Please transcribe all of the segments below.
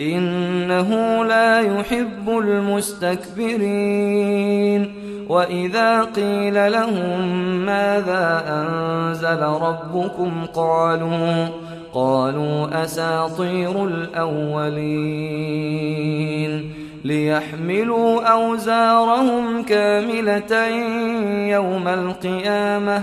إنه لا يحب المستكبرين. وإذا قيل لهم ماذا أنزل ربكم قالوا قالوا أساطير الأولين. ليحملوا أوزارهم كاملة يوم القيامة.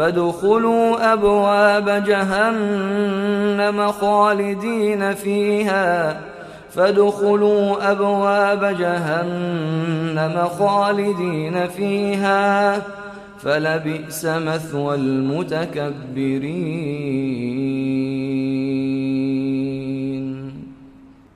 فادخلوا أبواب جهنم خالدين فيها. فادخلوا أبواب جهنم خالدين فيها. فلبئس مثوى المتكبرين.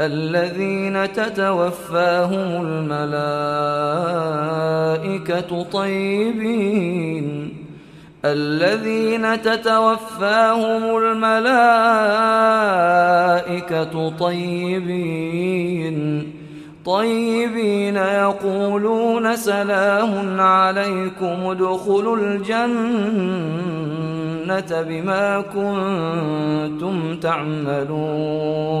الذين تتوفاهم الملائكة طيبين. الذين تتوفاهم الملائكة طيبين. طيبين يقولون سلام عليكم ادخلوا الجنة بما كنتم تعملون.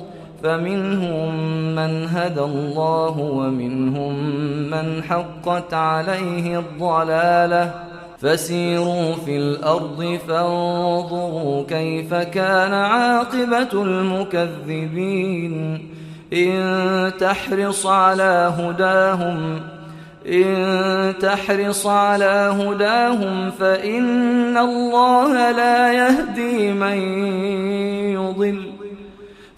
فمنهم من هدى الله ومنهم من حقت عليه الضلالة. فسيروا في الأرض فانظروا كيف كان عاقبة المكذبين. إن تحرص على هداهم إن تحرص على هداهم فإن الله لا يهدي من يضل.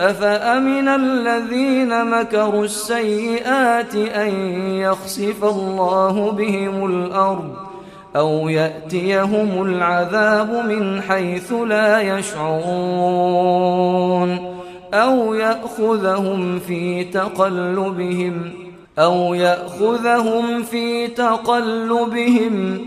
أفأمن الذين مكروا السيئات أن يخسف الله بهم الأرض أو يأتيهم العذاب من حيث لا يشعرون أو يأخذهم في تقلبهم أو يأخذهم في تقلبهم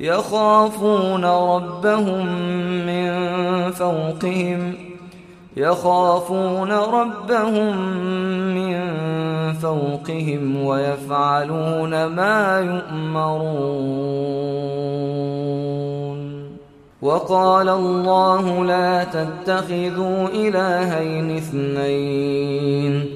يخافون ربهم من فوقهم يخافون ربهم من فوقهم ويفعلون ما يؤمرون. وقال الله لا تتخذوا إلهين اثنين.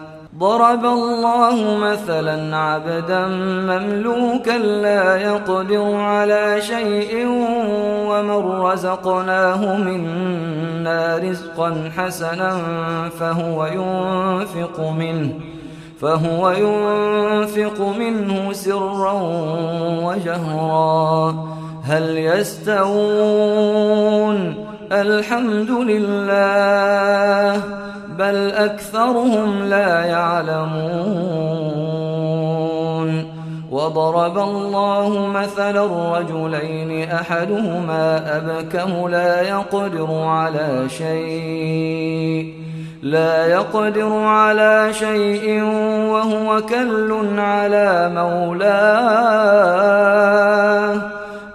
ضرب الله مثلا عبدا مملوكا لا يقدر على شيء ومن رزقناه منا رزقا حسنا فهو ينفق منه فهو ينفق منه سرا وجهرا. هل يستوون؟ الحمد لله بل أكثرهم لا يعلمون. وضرب الله مثلا رجلين أحدهما أبكم لا يقدر على شيء لا يقدر على شيء وهو كل على مولاه.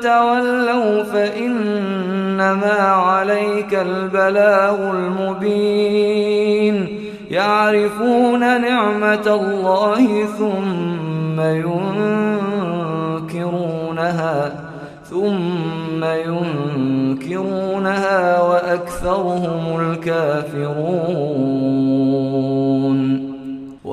تولوا فإنما عليك البلاغ المبين. يعرفون نعمة الله ثم ينكرونها ثم ينكرونها وأكثرهم الكافرون.